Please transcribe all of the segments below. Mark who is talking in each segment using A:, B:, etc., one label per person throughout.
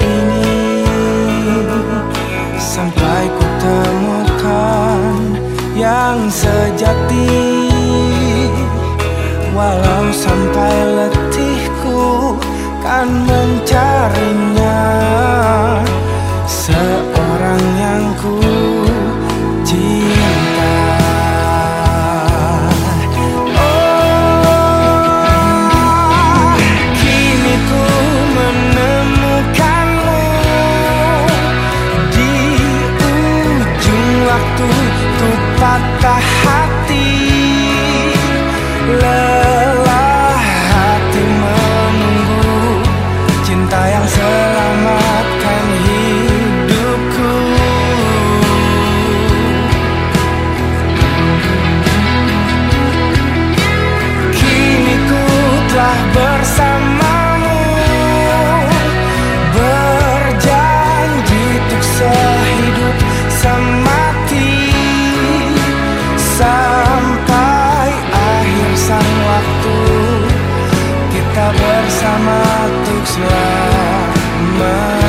A: ini Sampai ku temukan yang sejati. Walau sampai letihku kan mencarinya bersama untuk selamanya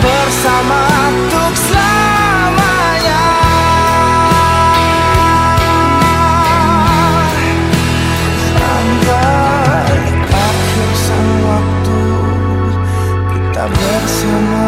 A: bersama untuk selamanya. Sampai akhir sang waktu Kita bersama